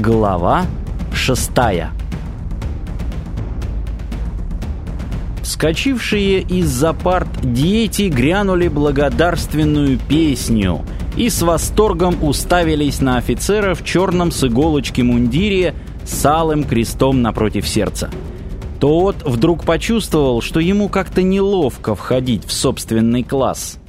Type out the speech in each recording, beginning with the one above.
Глава шестая Вскочившие из-за парт дети грянули благодарственную песню и с восторгом уставились на офицера в черном с иголочки мундире с алым крестом напротив сердца. Тот вдруг почувствовал, что ему как-то неловко входить в собственный класс.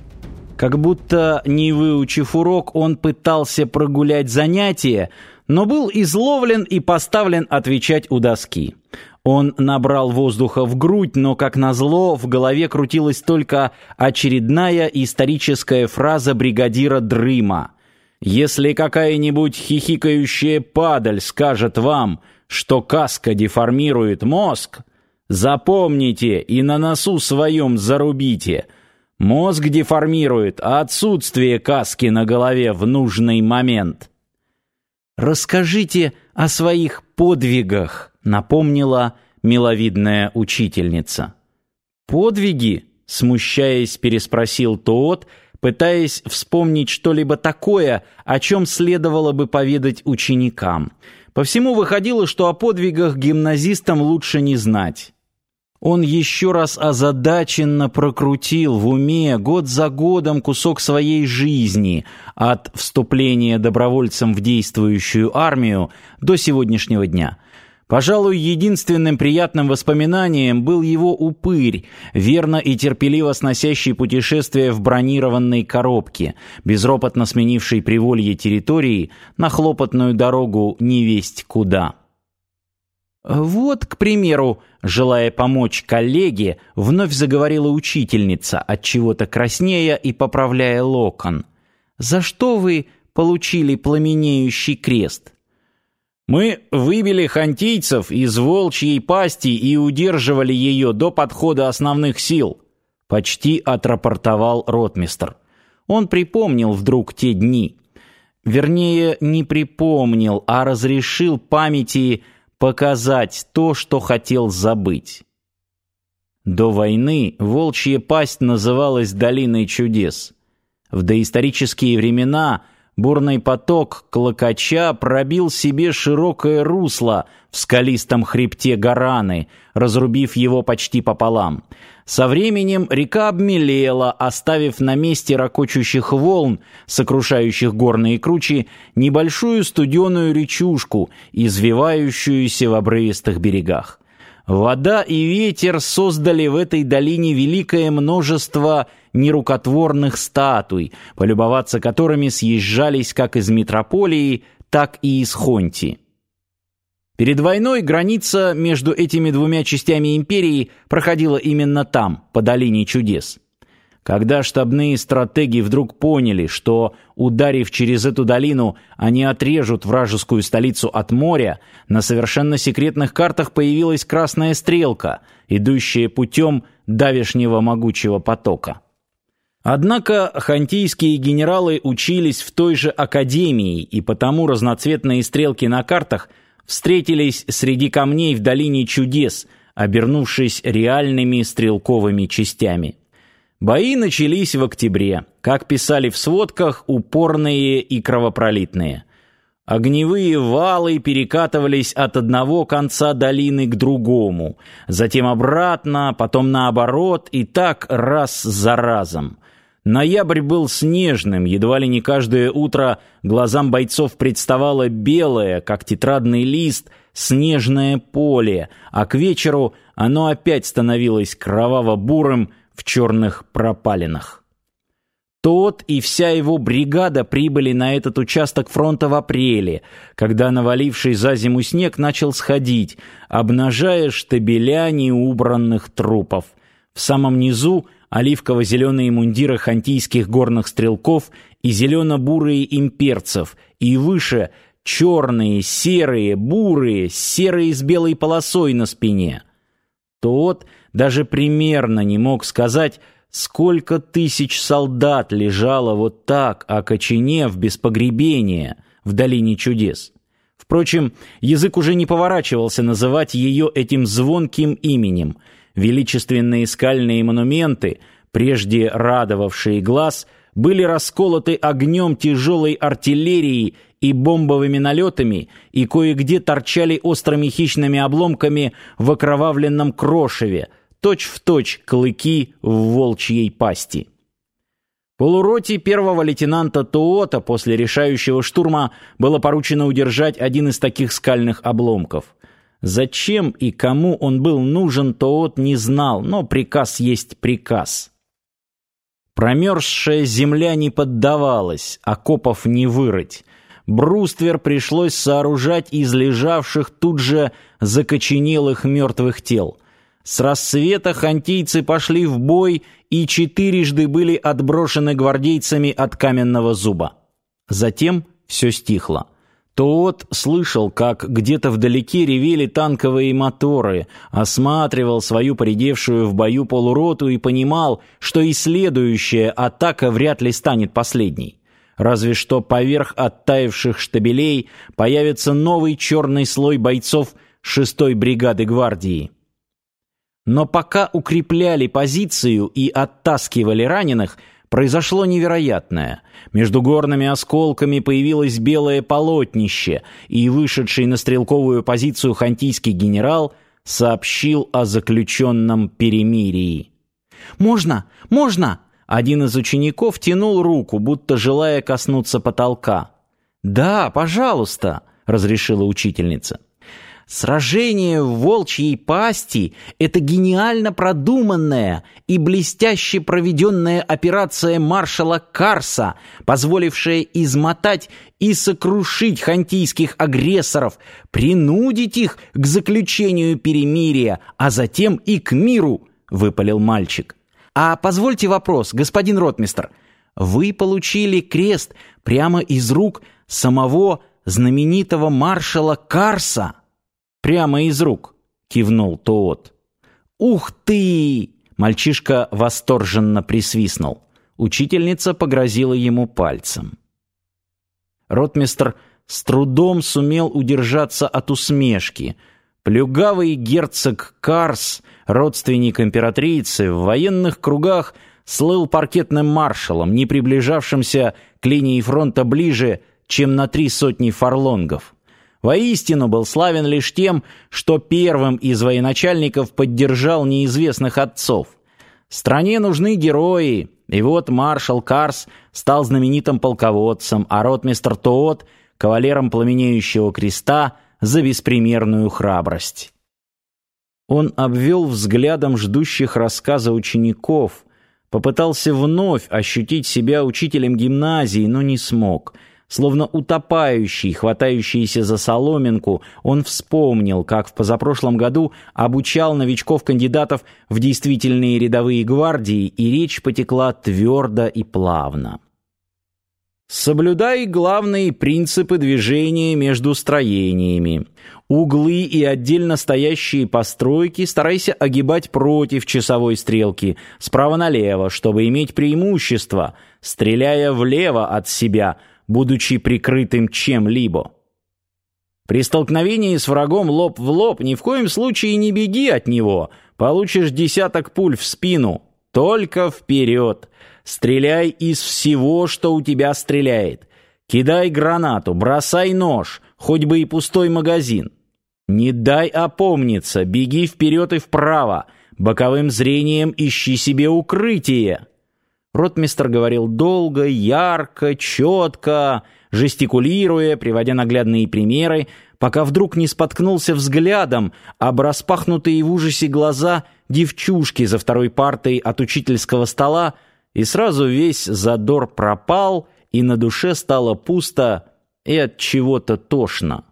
Как будто, не выучив урок, он пытался прогулять занятие, но был изловлен и поставлен отвечать у доски. Он набрал воздуха в грудь, но, как назло, в голове крутилась только очередная историческая фраза бригадира Дрыма. «Если какая-нибудь хихикающая падаль скажет вам, что каска деформирует мозг, запомните и на носу своем зарубите. Мозг деформирует отсутствие каски на голове в нужный момент». «Расскажите о своих подвигах», — напомнила миловидная учительница. «Подвиги?» — смущаясь, переспросил тот, пытаясь вспомнить что-либо такое, о чем следовало бы поведать ученикам. По всему выходило, что о подвигах гимназистам лучше не знать. Он еще раз озадаченно прокрутил в уме год за годом кусок своей жизни от вступления добровольцем в действующую армию до сегодняшнего дня. Пожалуй, единственным приятным воспоминанием был его упырь, верно и терпеливо сносящий путешествие в бронированной коробке, безропотно сменивший приволье территории на хлопотную дорогу невесть куда. Вот, к примеру, желая помочь коллеге, вновь заговорила учительница, от чего-то краснея и поправляя локон. За что вы получили пламенеющий крест? Мы выбили хантийцев из волчьей пасти и удерживали ее до подхода основных сил, почти отрапортовал ротмистр. Он припомнил вдруг те дни. Вернее, не припомнил, а разрешил памяти показать то, что хотел забыть. До войны волчья пасть называлась «Долиной чудес». В доисторические времена бурный поток клокоча пробил себе широкое русло в скалистом хребте Гараны, разрубив его почти пополам. Со временем река обмелела, оставив на месте ракочущих волн, сокрушающих горные кручи, небольшую студеную речушку, извивающуюся в обрывистых берегах. Вода и ветер создали в этой долине великое множество нерукотворных статуй, полюбоваться которыми съезжались как из метрополии, так и из Хонти. Перед войной граница между этими двумя частями империи проходила именно там, по долине чудес. Когда штабные стратеги вдруг поняли, что, ударив через эту долину, они отрежут вражескую столицу от моря, на совершенно секретных картах появилась красная стрелка, идущая путем давешнего могучего потока. Однако хантийские генералы учились в той же академии, и потому разноцветные стрелки на картах встретились среди камней в долине чудес, обернувшись реальными стрелковыми частями. Бои начались в октябре, как писали в сводках, упорные и кровопролитные. Огневые валы перекатывались от одного конца долины к другому, затем обратно, потом наоборот, и так раз за разом. Ноябрь был снежным, едва ли не каждое утро глазам бойцов представало белое, как тетрадный лист, снежное поле, а к вечеру оно опять становилось кроваво-бурым в черных пропалинах. Тот и вся его бригада прибыли на этот участок фронта в апреле, когда наваливший за зиму снег начал сходить, обнажая штабеля неубранных трупов. В самом низу – оливково-зеленые мундиры хантийских горных стрелков и зелено-бурые имперцев, и выше черные, серые, бурые, серые с белой полосой на спине. Тот даже примерно не мог сказать, сколько тысяч солдат лежало вот так, окоченев без погребения в долине чудес. Впрочем, язык уже не поворачивался называть ее этим звонким именем — Величественные скальные монументы, прежде радовавшие глаз, были расколоты огнем тяжелой артиллерии и бомбовыми налетами, и кое-где торчали острыми хищными обломками в окровавленном крошеве, точь-в-точь точь клыки в волчьей пасти. Полуроте первого лейтенанта Тоота после решающего штурма было поручено удержать один из таких скальных обломков. Зачем и кому он был нужен, Тоот не знал, но приказ есть приказ. Промерзшая земля не поддавалась, окопов не вырыть. Бруствер пришлось сооружать из лежавших тут же закоченелых мертвых тел. С рассвета хантийцы пошли в бой и четырежды были отброшены гвардейцами от каменного зуба. Затем все стихло. Тот слышал, как где-то вдалеке ревели танковые моторы, осматривал свою поредевшую в бою полуроту и понимал, что и следующая атака вряд ли станет последней. Разве что поверх оттаивших штабелей появится новый черный слой бойцов шестой бригады гвардии. Но пока укрепляли позицию и оттаскивали раненых, произошло невероятное. Между горными осколками появилось белое полотнище, и вышедший на стрелковую позицию хантийский генерал сообщил о заключенном перемирии. «Можно! Можно!» Один из учеников тянул руку, будто желая коснуться потолка. «Да, пожалуйста», — разрешила учительница. Сражение в волчьей пасти — это гениально продуманная и блестяще проведенная операция маршала Карса, позволившая измотать и сокрушить хантийских агрессоров, принудить их к заключению перемирия, а затем и к миру, — выпалил мальчик. А позвольте вопрос, господин ротмистр. Вы получили крест прямо из рук самого знаменитого маршала Карса? Прямо из рук, кивнул Тоот. Ух ты! Мальчишка восторженно присвистнул. Учительница погрозила ему пальцем. Ротмистр с трудом сумел удержаться от усмешки. Плюгавый герцог Карс, родственник императрицы, в военных кругах слыл паркетным маршалом, не приближавшимся к линии фронта ближе, чем на три сотни фарлонгов. Воистину был славен лишь тем, что первым из военачальников поддержал неизвестных отцов. Стране нужны герои, и вот маршал Карс стал знаменитым полководцем, а ротмистр Тоот — кавалером пламенеющего креста за беспримерную храбрость. Он обвел взглядом ждущих рассказа учеников, попытался вновь ощутить себя учителем гимназии, но не смог — Словно утопающий, хватающийся за соломинку, он вспомнил, как в позапрошлом году обучал новичков-кандидатов в действительные рядовые гвардии, и речь потекла твердо и плавно. Соблюдай главные принципы движения между строениями. Углы и отдельно стоящие постройки старайся огибать против часовой стрелки, справа налево, чтобы иметь преимущество, стреляя влево от себя – будучи прикрытым чем-либо. При столкновении с врагом лоб в лоб ни в коем случае не беги от него, получишь десяток пуль в спину. Только вперед. Стреляй из всего, что у тебя стреляет. Кидай гранату, бросай нож, хоть бы и пустой магазин. Не дай опомниться, беги вперед и вправо, боковым зрением ищи себе укрытие. Ротмистр говорил долго, ярко, четко, жестикулируя, приводя наглядные примеры, пока вдруг не споткнулся взглядом об распахнутые в ужасе глаза девчушки за второй партой от учительского стола, и сразу весь задор пропал, и на душе стало пусто и от чего-то тошно.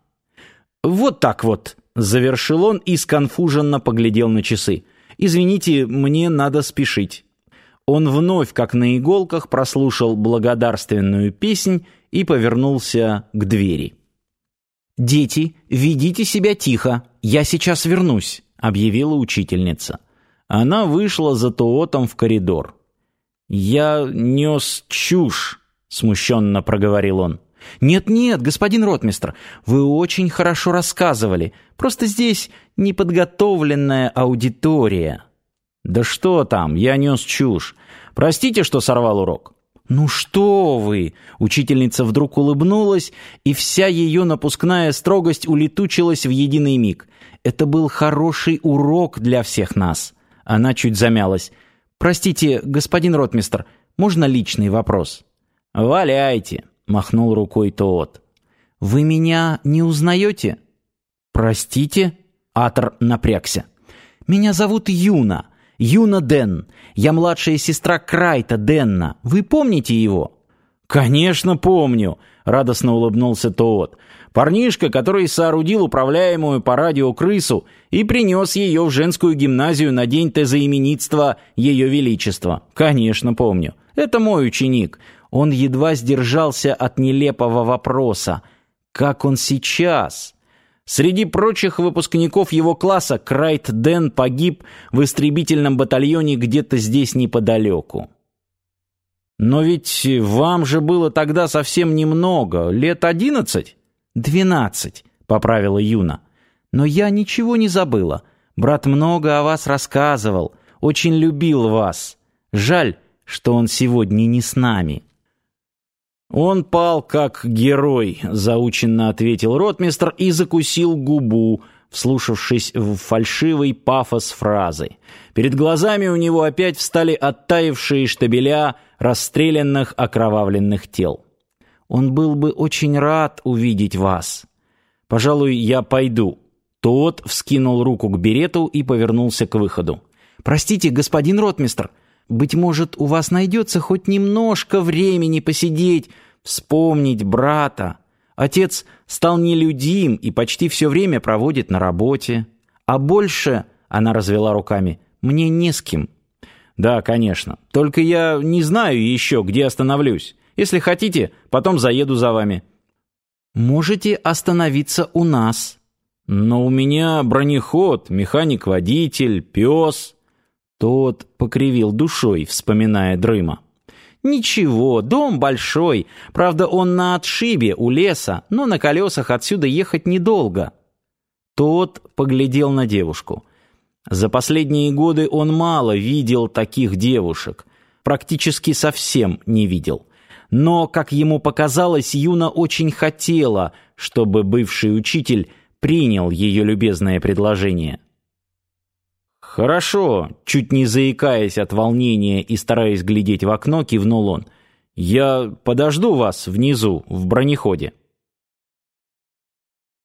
«Вот так вот», — завершил он и сконфуженно поглядел на часы. «Извините, мне надо спешить». Он вновь, как на иголках, прослушал благодарственную песнь и повернулся к двери. «Дети, ведите себя тихо, я сейчас вернусь», — объявила учительница. Она вышла за Туотом в коридор. «Я нес чушь», — смущенно проговорил он. «Нет-нет, господин ротмистр, вы очень хорошо рассказывали. Просто здесь неподготовленная аудитория». «Да что там, я нес чушь. Простите, что сорвал урок». «Ну что вы!» Учительница вдруг улыбнулась, и вся ее напускная строгость улетучилась в единый миг. Это был хороший урок для всех нас. Она чуть замялась. «Простите, господин ротмистр, можно личный вопрос?» «Валяйте!» — махнул рукой Тоот. «Вы меня не узнаете?» «Простите?» — Атор напрягся. «Меня зовут Юна. Юна Ден. Я младшая сестра Крайта Денна. Вы помните его?» «Конечно помню», — радостно улыбнулся Тоот. «Парнишка, который соорудил управляемую по радио крысу и принес ее в женскую гимназию на день тезаименитства Ее Величества. Конечно помню. Это мой ученик. Он едва сдержался от нелепого вопроса. Как он сейчас?» Среди прочих выпускников его класса Крайт Дэн погиб в истребительном батальоне где-то здесь неподалеку. «Но ведь вам же было тогда совсем немного, лет одиннадцать?» «Двенадцать», — поправила Юна. «Но я ничего не забыла. Брат много о вас рассказывал, очень любил вас. Жаль, что он сегодня не с нами». «Он пал как герой», — заученно ответил ротмистр и закусил губу, вслушавшись в фальшивый пафос фразы. Перед глазами у него опять встали оттаившие штабеля расстрелянных окровавленных тел. «Он был бы очень рад увидеть вас. Пожалуй, я пойду». Тот вскинул руку к берету и повернулся к выходу. «Простите, господин ротмистр, быть может, у вас найдется хоть немножко времени посидеть, вспомнить брата. Отец стал нелюдим и почти все время проводит на работе. А больше, она развела руками, мне не с кем. Да, конечно. Только я не знаю еще, где остановлюсь. Если хотите, потом заеду за вами. Можете остановиться у нас. Но у меня бронеход, механик-водитель, пес... Тот покривил душой, вспоминая Дрыма. «Ничего, дом большой. Правда, он на отшибе, у леса, но на колесах отсюда ехать недолго». Тот поглядел на девушку. За последние годы он мало видел таких девушек. Практически совсем не видел. Но, как ему показалось, Юна очень хотела, чтобы бывший учитель принял ее любезное предложение. «Хорошо», — чуть не заикаясь от волнения и стараясь глядеть в окно, кивнул он. «Я подожду вас внизу, в бронеходе».